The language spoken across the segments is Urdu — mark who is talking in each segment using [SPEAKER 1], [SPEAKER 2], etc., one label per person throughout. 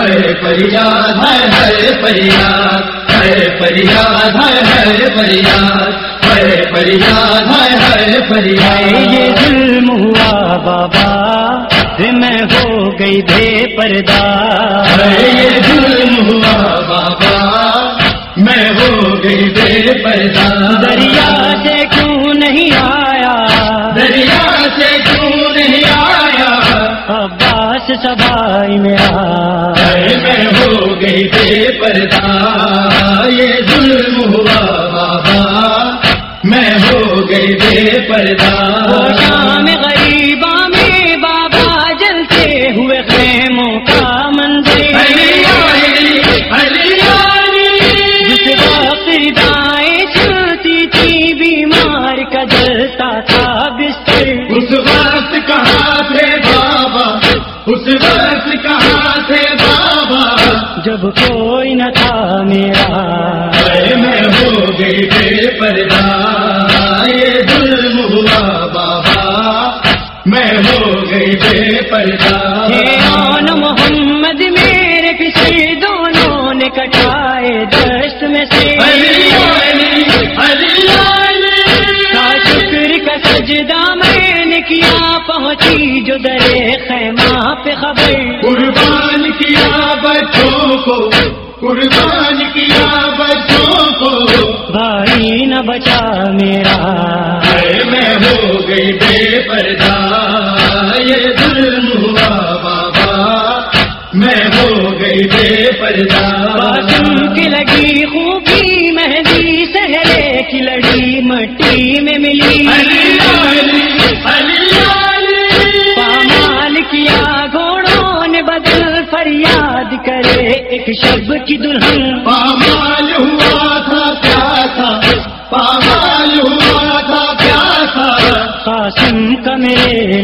[SPEAKER 1] ہے فریاد ہے ہے فریاد ہے فریاد ہے ہے فریاد ہے فریاد ہے ہے فریاد۔
[SPEAKER 2] یہ ظلم ہوا بابا میں ہو گئی بے پردہ۔
[SPEAKER 1] یہ ظلم ہوا بابا میں ہو گئی بے پردہ۔
[SPEAKER 2] دریا سے کیوں نہیں آیا؟
[SPEAKER 1] دریا سے کیوں نہیں آیا؟
[SPEAKER 2] عباس سبائی میں آیا۔
[SPEAKER 1] گئی بے پردہ یہ ظلم ہوا بابا میں ہو گئی بے پردہ
[SPEAKER 2] وہ شام غریبا میں بابا جلتے ہوئے خیموں کا منظر۔ جس وقت دائیں چلتی تھی بیمار کا جلتا تھا۔
[SPEAKER 1] گئی بے پردہ یہ ظلم ہوا بابا۔ میں ہو گئی پردہ۔
[SPEAKER 2] ہے آن محمد میرے کسی دونوں نے کٹائے دست میں سے۔ کا شکر کا سجدہ میں نے کیا پہنچی جو درے خیمہ پہ خبر۔
[SPEAKER 1] قربان کیا بچوں کو قربان کیا بچوں کو۔
[SPEAKER 2] ایک شب کی دلہن۔
[SPEAKER 1] پامال ہوا تھا پیاسا۔ پامال ہوا تھا پیاسا۔
[SPEAKER 2] قاسم کا میرے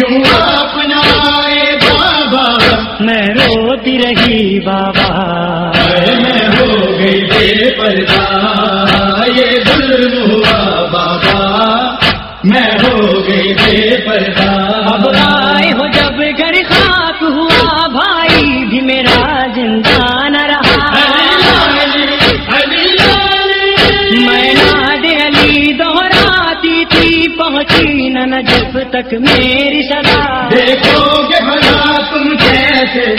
[SPEAKER 1] اپنا بابا
[SPEAKER 2] میں روتی رہی بابا
[SPEAKER 1] میں ہو گئی بے پردہ یہ ظلم ہوا بابا میں ہو گئی بے پردہ
[SPEAKER 2] تک میری صدا
[SPEAKER 1] دیکھو گے بھلا تم کیسے؟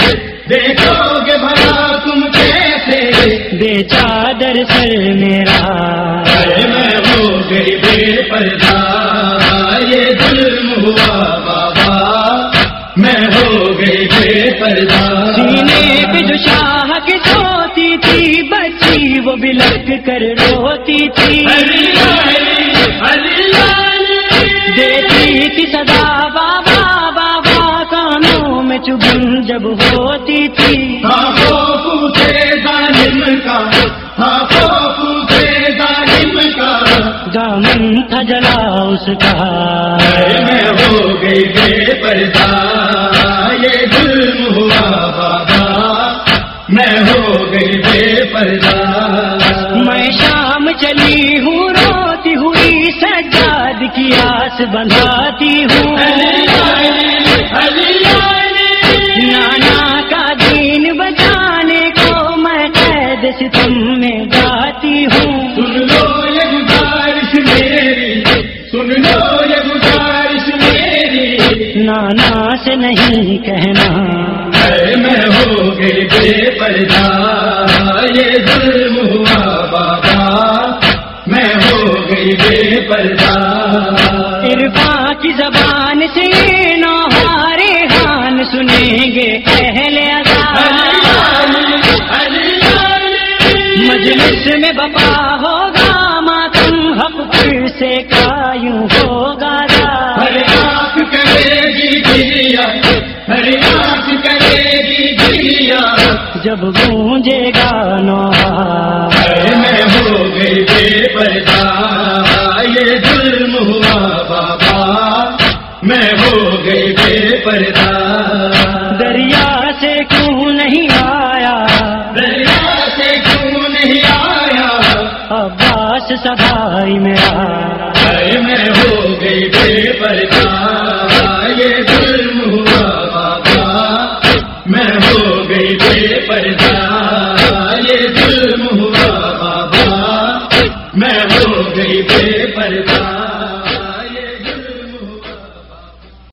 [SPEAKER 1] دیکھو گے بھلا تم کیسے؟
[SPEAKER 2] بے چادر سر میرا۔
[SPEAKER 1] میں ہو گئی بے پردہ۔ یہ ظلم ہوا بابا۔ میں ہو گئی بے پردہ۔
[SPEAKER 2] سینے پہ جو شاہ کے سوتی تھی بچی وہ بلک کر روتی تھی۔
[SPEAKER 1] علی علی
[SPEAKER 2] دیتی تھی صدا بابا بابا کانوں میں چبن جب ہوتی تھی۔
[SPEAKER 1] ظالم کا ظالم کا۔
[SPEAKER 2] دامن تھا جلا اس کا۔
[SPEAKER 1] میں ہو گئی بے پردہ یہ ظلم ہوا بابا میں ہو گئی بے پردہ۔
[SPEAKER 2] میں شام چلی ہوں بندھاتی ہوں۔ نانا کا دین بچانے کو میں قید ستم میں جاتی ہوں۔
[SPEAKER 1] سن لو یہ گزارش میری سن لو یہ گزارش میری۔
[SPEAKER 2] نانا سے نہیں کہنا۔
[SPEAKER 1] میں ہو گئی بے پردہ یہ ظلم ہوا بابا۔ میں ہو گئی بے پردہ۔
[SPEAKER 2] کی زبان سے نوہارے ہان سنیں گے اہل عذاب مجلس میں بپا ہوگا ماتم حق پھر سے کایوں ہوگا۔
[SPEAKER 1] ہر آنکھ کرے گی ہر آنکھ کرے گی
[SPEAKER 2] جب گونجے گا
[SPEAKER 1] میں ہو گئی بے پردہ۔ میں ہو گئی بے پردہ۔
[SPEAKER 2] دریا سے کیوں نہیں آیا؟
[SPEAKER 1] دریا سے کیوں نہیں آیا؟
[SPEAKER 2] عباس سبھائی میں آیا۔